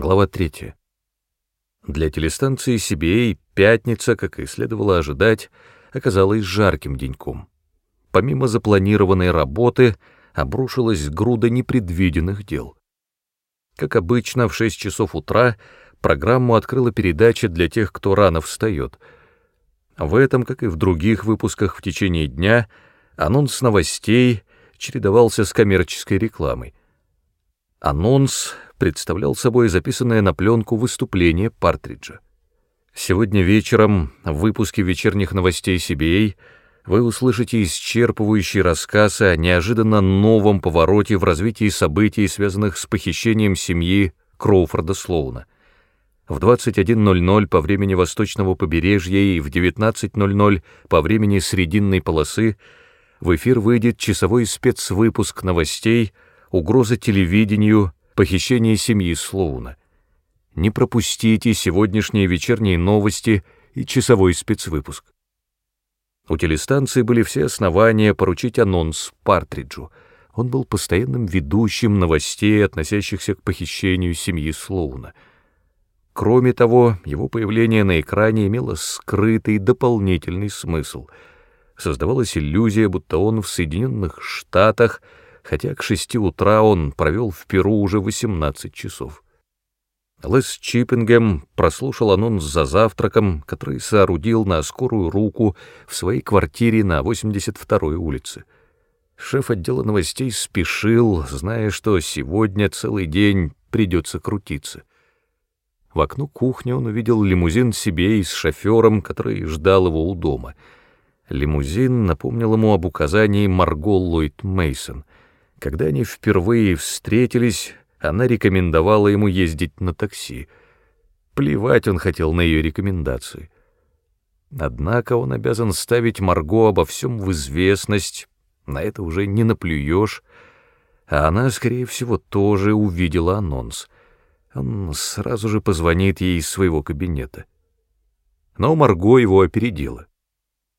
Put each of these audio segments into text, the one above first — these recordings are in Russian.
Глава 3. Для телестанции CBA пятница, как и следовало ожидать, оказалась жарким деньком. Помимо запланированной работы, обрушилась груда непредвиденных дел. Как обычно, в 6 часов утра программу открыла передача для тех, кто рано встает. В этом, как и в других выпусках в течение дня, анонс новостей чередовался с коммерческой рекламой. Анонс представлял собой записанное на пленку выступление Партриджа. Сегодня вечером в выпуске вечерних новостей CBA вы услышите исчерпывающий рассказ о неожиданно новом повороте в развитии событий, связанных с похищением семьи Кроуфорда Слоуна. В 21.00 по времени восточного побережья и в 19.00 по времени срединной полосы в эфир выйдет часовой спецвыпуск новостей «Угроза телевидению», похищение семьи Слоуна. Не пропустите сегодняшние вечерние новости и часовой спецвыпуск. У телестанции были все основания поручить анонс Партриджу. Он был постоянным ведущим новостей, относящихся к похищению семьи Слоуна. Кроме того, его появление на экране имело скрытый дополнительный смысл. Создавалась иллюзия, будто он в Соединенных Штатах — хотя к шести утра он провел в Перу уже 18 часов. Лес Чиппингем прослушал анонс за завтраком, который соорудил на скорую руку в своей квартире на 82-й улице. Шеф отдела новостей спешил, зная, что сегодня целый день придется крутиться. В окно кухни он увидел лимузин себе и с шофером, который ждал его у дома. Лимузин напомнил ему об указании Марго Ллойд Мейсон — когда они впервые встретились, она рекомендовала ему ездить на такси. Плевать он хотел на ее рекомендации. Однако он обязан ставить Марго обо всем в известность, на это уже не наплюешь, а она, скорее всего, тоже увидела анонс. Он сразу же позвонит ей из своего кабинета. Но Марго его опередила.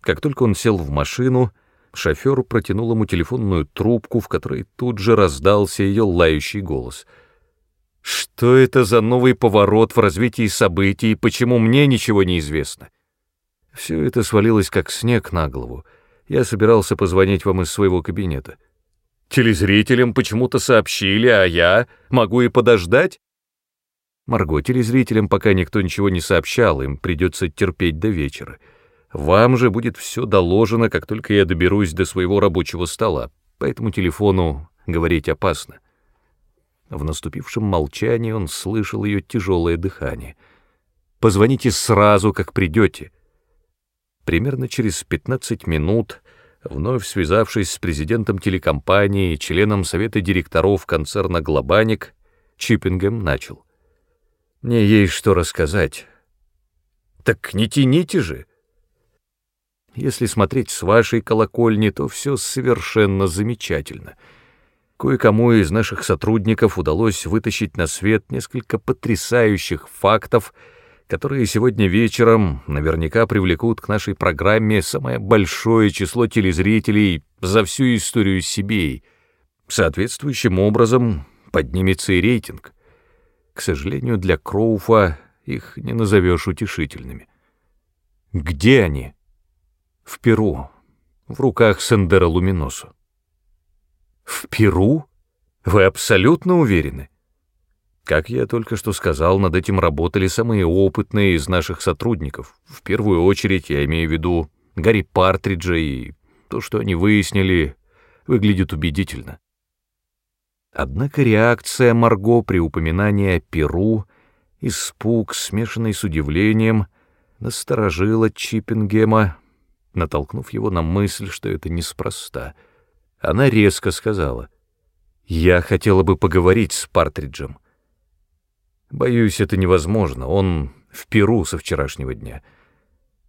Как только он сел в машину, Шофер протянул ему телефонную трубку, в которой тут же раздался ее лающий голос. «Что это за новый поворот в развитии событий, почему мне ничего не известно?» Все это свалилось как снег на голову. Я собирался позвонить вам из своего кабинета. Телезрителям почему-то сообщили, а я могу и подождать? Марго, телезрителям пока никто ничего не сообщал, им придется терпеть до вечера. Вам же будет все доложено, как только я доберусь до своего рабочего стола, по этому телефону говорить опасно. В наступившем молчании он слышал ее тяжелое дыхание. «Позвоните сразу, как придете». Примерно через 15 минут, вновь связавшись с президентом телекомпании и членом совета директоров концерна «Глобаник», Чиппингем начал. «Мне есть что рассказать». «Так не тяните же!» Если смотреть с вашей колокольни, то все совершенно замечательно. Кое-кому из наших сотрудников удалось вытащить на свет несколько потрясающих фактов, которые сегодня вечером наверняка привлекут к нашей программе самое большое число телезрителей за всю историю Сибири. Соответствующим образом поднимется и рейтинг. К сожалению, для Кроуфа их не назовешь утешительными. Где они? В Перу, в руках Сендера Луминосу. В Перу? Вы абсолютно уверены? Как я только что сказал, над этим работали самые опытные из наших сотрудников. В первую очередь я имею в виду Гарри Партриджа, и то, что они выяснили, выглядит убедительно. Однако реакция Марго при упоминании о Перу, испуг, смешанный с удивлением, насторожила Чиппингема, натолкнув его на мысль, что это неспроста. Она резко сказала, «Я хотела бы поговорить с Партриджем». «Боюсь, это невозможно, он в Перу со вчерашнего дня.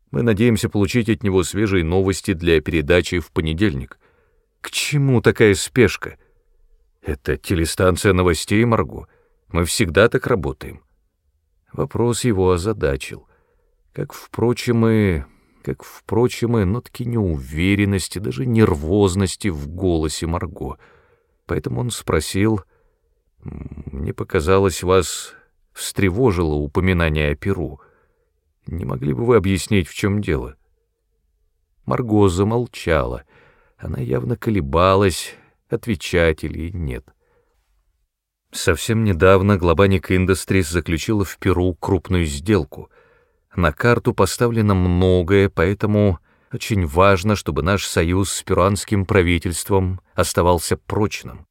Мы надеемся получить от него свежие новости для передачи в понедельник. К чему такая спешка? Это телестанция новостей, Марго. Мы всегда так работаем». Вопрос его озадачил, как, впрочем, и как, впрочем, и нотки неуверенности, даже нервозности в голосе Марго. Поэтому он спросил, «Мне показалось, вас встревожило упоминание о Перу. Не могли бы вы объяснить, в чем дело? Марго замолчала. Она явно колебалась, отвечать или нет. Совсем недавно Глобаник Industries заключила в Перу крупную сделку. На карту поставлено многое, поэтому очень важно, чтобы наш союз с перуанским правительством оставался прочным.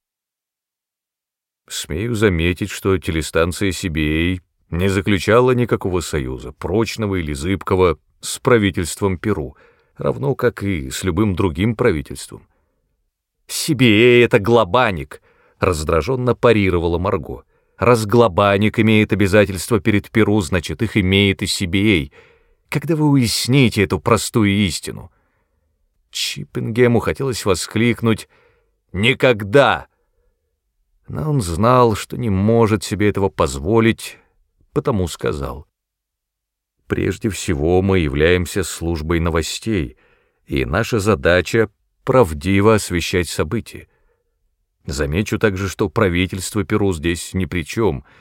Смею заметить, что телестанция CBA не заключала никакого союза, прочного или зыбкого, с правительством Перу, равно как и с любым другим правительством. CBA — это глобаник, — раздраженно парировала Марго. Раз глобаник имеет обязательства перед Перу, значит, их имеет и CBA — когда вы уясните эту простую истину? Чиппингему хотелось воскликнуть «Никогда!» Но он знал, что не может себе этого позволить, потому сказал. Прежде всего мы являемся службой новостей, и наша задача — правдиво освещать события. Замечу также, что правительство Перу здесь ни при чем —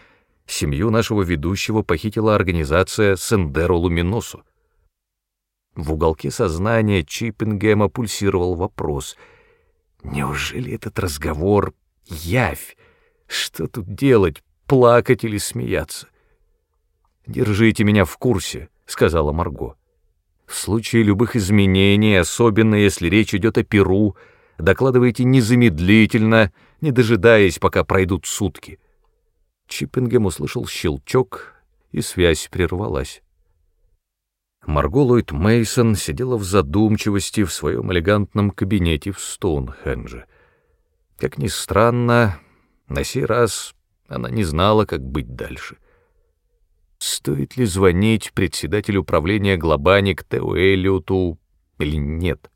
Семью нашего ведущего похитила организация Сендеро Луминосу. В уголке сознания Чиппингема пульсировал вопрос. Неужели этот разговор — явь? Что тут делать, плакать или смеяться? «Держите меня в курсе», — сказала Марго. «В случае любых изменений, особенно если речь идет о Перу, докладывайте незамедлительно, не дожидаясь, пока пройдут сутки». Чиппингем услышал щелчок, и связь прервалась. Марго Ллойд Мейсон сидела в задумчивости в своем элегантном кабинете в Стоунхендже. Как ни странно, на сей раз она не знала, как быть дальше. Стоит ли звонить председателю управления Глобаник Тео Эллиоту или нет?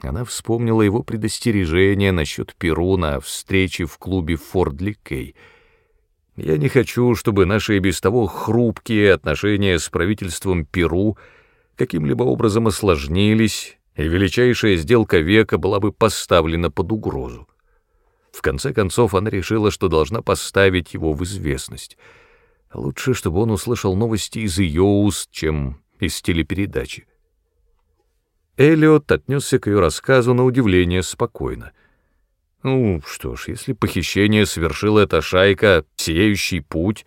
Она вспомнила его предостережение насчет Перу на встрече в клубе Фордли Кей — я не хочу, чтобы наши и без того хрупкие отношения с правительством Перу каким-либо образом осложнились, и величайшая сделка века была бы поставлена под угрозу. В конце концов, она решила, что должна поставить его в известность. Лучше, чтобы он услышал новости из ее уст, чем из телепередачи. Эллиот отнесся к ее рассказу на удивление спокойно — ну, что ж, если похищение совершила эта шайка «Сияющий путь»,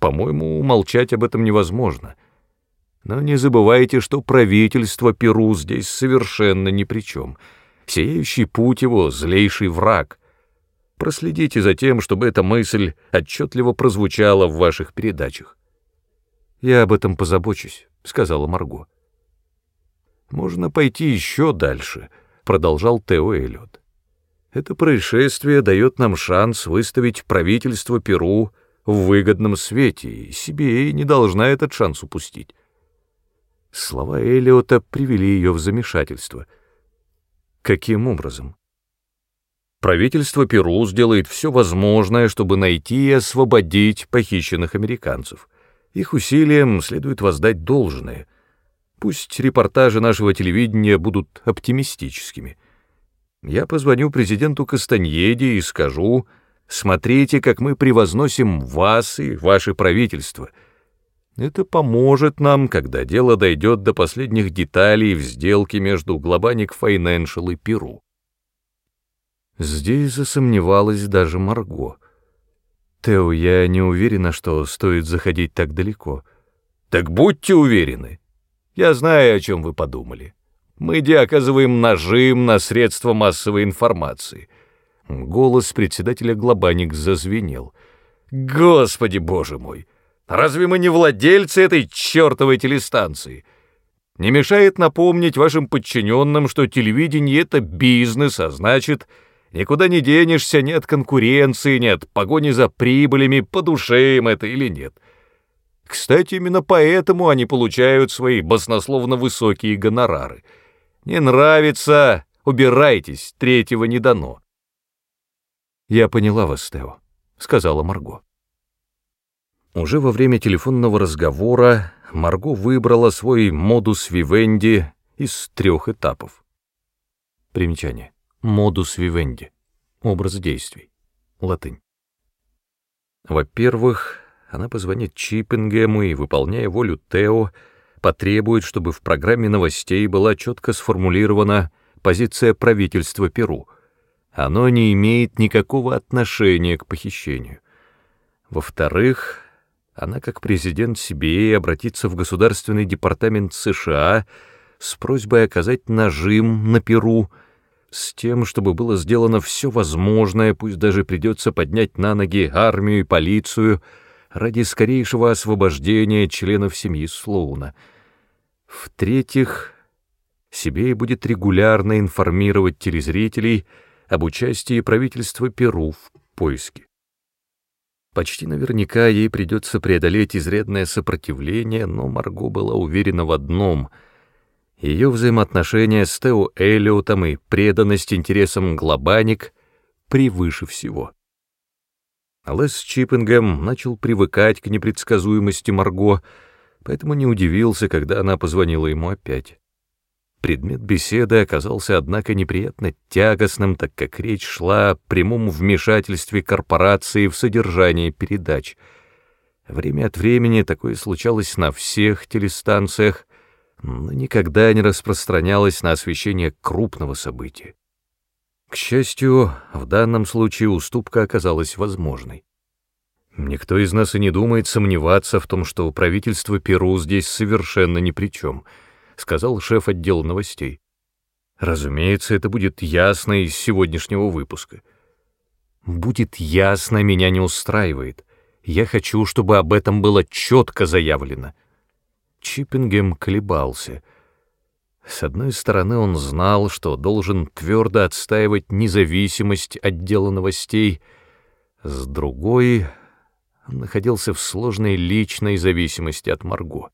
по-моему, умолчать об этом невозможно. Но не забывайте, что правительство Перу здесь совершенно ни при чем. Сияющий путь его — злейший враг. Проследите за тем, чтобы эта мысль отчетливо прозвучала в ваших передачах. «Я об этом позабочусь», — сказала Марго. «Можно пойти еще дальше», — продолжал Тео Эллиот. Это происшествие дает нам шанс выставить правительство Перу в выгодном свете, и и не должна этот шанс упустить. Слова Элиота привели ее в замешательство. Каким образом? Правительство Перу сделает все возможное, чтобы найти и освободить похищенных американцев. Их усилиям следует воздать должное. Пусть репортажи нашего телевидения будут оптимистическими — я позвоню президенту Кастаньеде и скажу, смотрите, как мы превозносим вас и ваше правительство. Это поможет нам, когда дело дойдет до последних деталей в сделке между Глобаник Файненшал и Перу. Здесь засомневалась даже Марго. Тео, я не уверена, что стоит заходить так далеко. Так будьте уверены. Я знаю, о чем вы подумали мы оказываем нажим на средства массовой информации. Голос председателя Глобаник зазвенел. Господи боже мой! Разве мы не владельцы этой чертовой телестанции? Не мешает напомнить вашим подчиненным, что телевидение — это бизнес, а значит, никуда не денешься ни от конкуренции, ни от погони за прибылями, по душе им это или нет. Кстати, именно поэтому они получают свои баснословно высокие гонорары — не нравится, убирайтесь, третьего не дано. Я поняла вас, Тео, сказала Марго. Уже во время телефонного разговора Марго выбрала свой модус вивенди из трех этапов. Примечание. Модус вивенди. Образ действий. Латынь. Во-первых, она позвонит Чиппингему и, выполняя волю Тео, потребует, чтобы в программе новостей была четко сформулирована позиция правительства Перу. Оно не имеет никакого отношения к похищению. Во-вторых, она как президент CBA обратится в Государственный департамент США с просьбой оказать нажим на Перу, с тем, чтобы было сделано все возможное, пусть даже придется поднять на ноги армию и полицию ради скорейшего освобождения членов семьи Слоуна. В-третьих, Сибей будет регулярно информировать телезрителей об участии правительства Перу в поиске. Почти наверняка ей придется преодолеть изрядное сопротивление, но Марго была уверена в одном — ее взаимоотношения с Тео Эллиотом и преданность интересам Глобаник превыше всего. Лес Чиппингем начал привыкать к непредсказуемости Марго, поэтому не удивился, когда она позвонила ему опять. Предмет беседы оказался, однако, неприятно тягостным, так как речь шла о прямом вмешательстве корпорации в содержание передач. Время от времени такое случалось на всех телестанциях, но никогда не распространялось на освещение крупного события. К счастью, в данном случае уступка оказалась возможной. Никто из нас и не думает сомневаться в том, что правительство Перу здесь совершенно ни при чем —— сказал шеф отдела новостей. «Разумеется, это будет ясно из сегодняшнего выпуска». «Будет ясно, меня не устраивает. Я хочу, чтобы об этом было четко заявлено». Чиппингем колебался. С одной стороны, он знал, что должен твердо отстаивать независимость отдела новостей, с другой — он находился в сложной личной зависимости от Марго.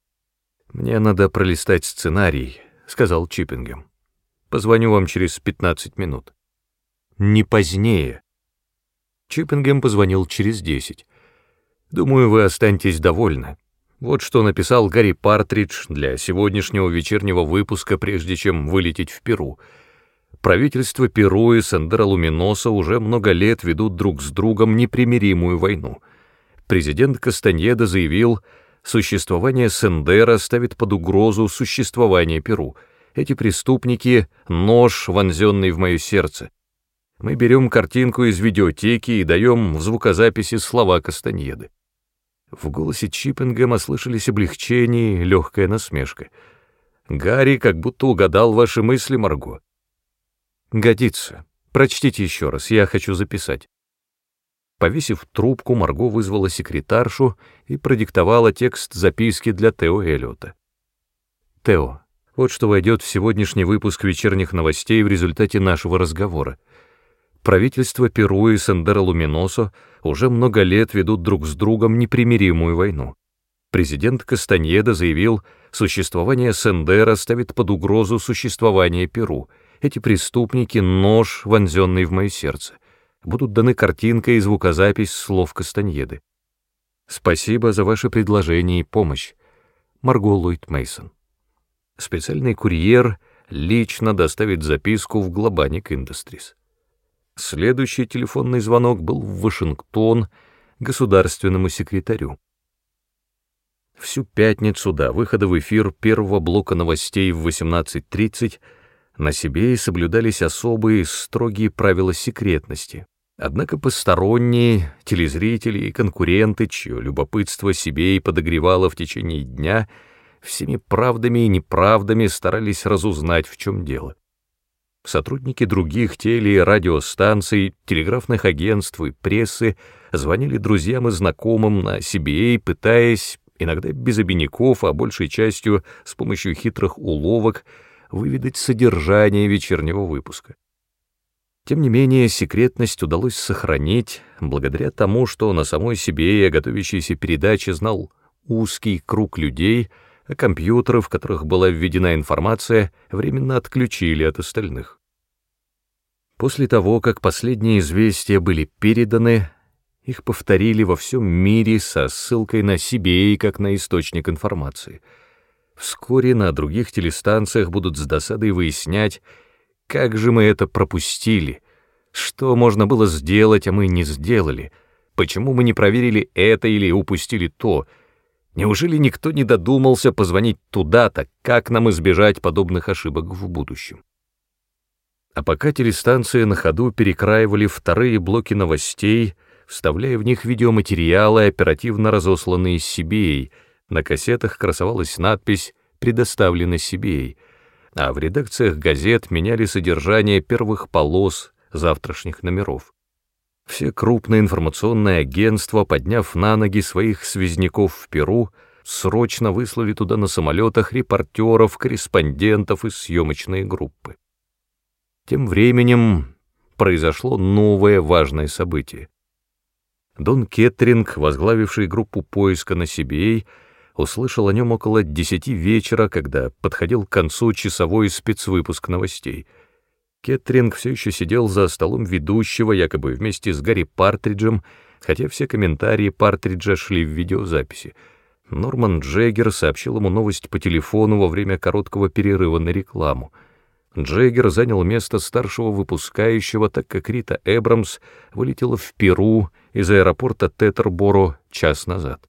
«Мне надо пролистать сценарий», — сказал Чиппингем. «Позвоню вам через 15 минут». «Не позднее». Чиппингем позвонил через 10. «Думаю, вы останетесь довольны. Вот что написал Гарри Партридж для сегодняшнего вечернего выпуска, прежде чем вылететь в Перу. Правительство Перу и Сандера Луминоса уже много лет ведут друг с другом непримиримую войну. Президент Кастаньеда заявил, существование Сендера ставит под угрозу существование Перу. Эти преступники — нож, вонзенный в мое сердце. Мы берем картинку из видеотеки и даем в звукозаписи слова Кастаньеды. В голосе Чиппингема слышались облегчение и легкая насмешка. «Гарри как будто угадал ваши мысли, Марго». «Годится. Прочтите еще раз, я хочу записать». Повесив трубку, Марго вызвала секретаршу и продиктовала текст записки для Тео Эллиота. «Тео, вот что войдет в сегодняшний выпуск вечерних новостей в результате нашего разговора. Правительство Перу и Сендера Луминосо уже много лет ведут друг с другом непримиримую войну. Президент Кастаньеда заявил, существование Сендера ставит под угрозу существование Перу. Эти преступники — нож, вонзенный в мое сердце будут даны картинка и звукозапись слов Кастаньеды. Спасибо за ваше предложение и помощь. Марго Ллойд Мейсон. Специальный курьер лично доставит записку в Глобаник Industries. Следующий телефонный звонок был в Вашингтон государственному секретарю. Всю пятницу до выхода в эфир первого блока новостей в 18.30 на себе и соблюдались особые строгие правила секретности. Однако посторонние, телезрители и конкуренты, чье любопытство себе и подогревало в течение дня, всеми правдами и неправдами старались разузнать, в чем дело. Сотрудники других теле- и радиостанций, телеграфных агентств и прессы звонили друзьям и знакомым на CBA, пытаясь, иногда без обиняков, а большей частью с помощью хитрых уловок, выведать содержание вечернего выпуска. Тем не менее, секретность удалось сохранить благодаря тому, что на самой себе о готовящейся передаче знал узкий круг людей, а компьютеры, в которых была введена информация, временно отключили от остальных. После того, как последние известия были переданы, их повторили во всем мире со ссылкой на себе как на источник информации. Вскоре на других телестанциях будут с досадой выяснять, как же мы это пропустили? Что можно было сделать, а мы не сделали? Почему мы не проверили это или упустили то? Неужели никто не додумался позвонить туда-то, как нам избежать подобных ошибок в будущем? А пока телестанции на ходу перекраивали вторые блоки новостей, вставляя в них видеоматериалы, оперативно разосланные Сибией, на кассетах красовалась надпись «Предоставлено Сибией», а в редакциях газет меняли содержание первых полос завтрашних номеров. Все крупные информационные агентства, подняв на ноги своих связняков в Перу, срочно выслали туда на самолетах репортеров, корреспондентов и съемочные группы. Тем временем произошло новое важное событие. Дон Кеттринг, возглавивший группу поиска на Сибией, услышал о нем около десяти вечера, когда подходил к концу часовой спецвыпуск новостей — Кеттринг все еще сидел за столом ведущего, якобы вместе с Гарри Партриджем, хотя все комментарии Партриджа шли в видеозаписи. Норман Джеггер сообщил ему новость по телефону во время короткого перерыва на рекламу. Джеггер занял место старшего выпускающего, так как Рита Эбрамс вылетела в Перу из аэропорта Тетерборо час назад.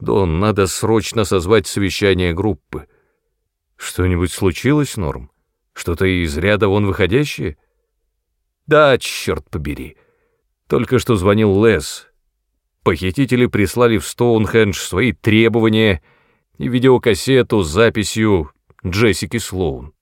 «Дон, надо срочно созвать совещание группы». «Что-нибудь случилось, Норм?» Что-то из ряда вон выходящее? Да, черт побери. Только что звонил Лес. Похитители прислали в Стоунхендж свои требования и видеокассету с записью Джессики Слоун.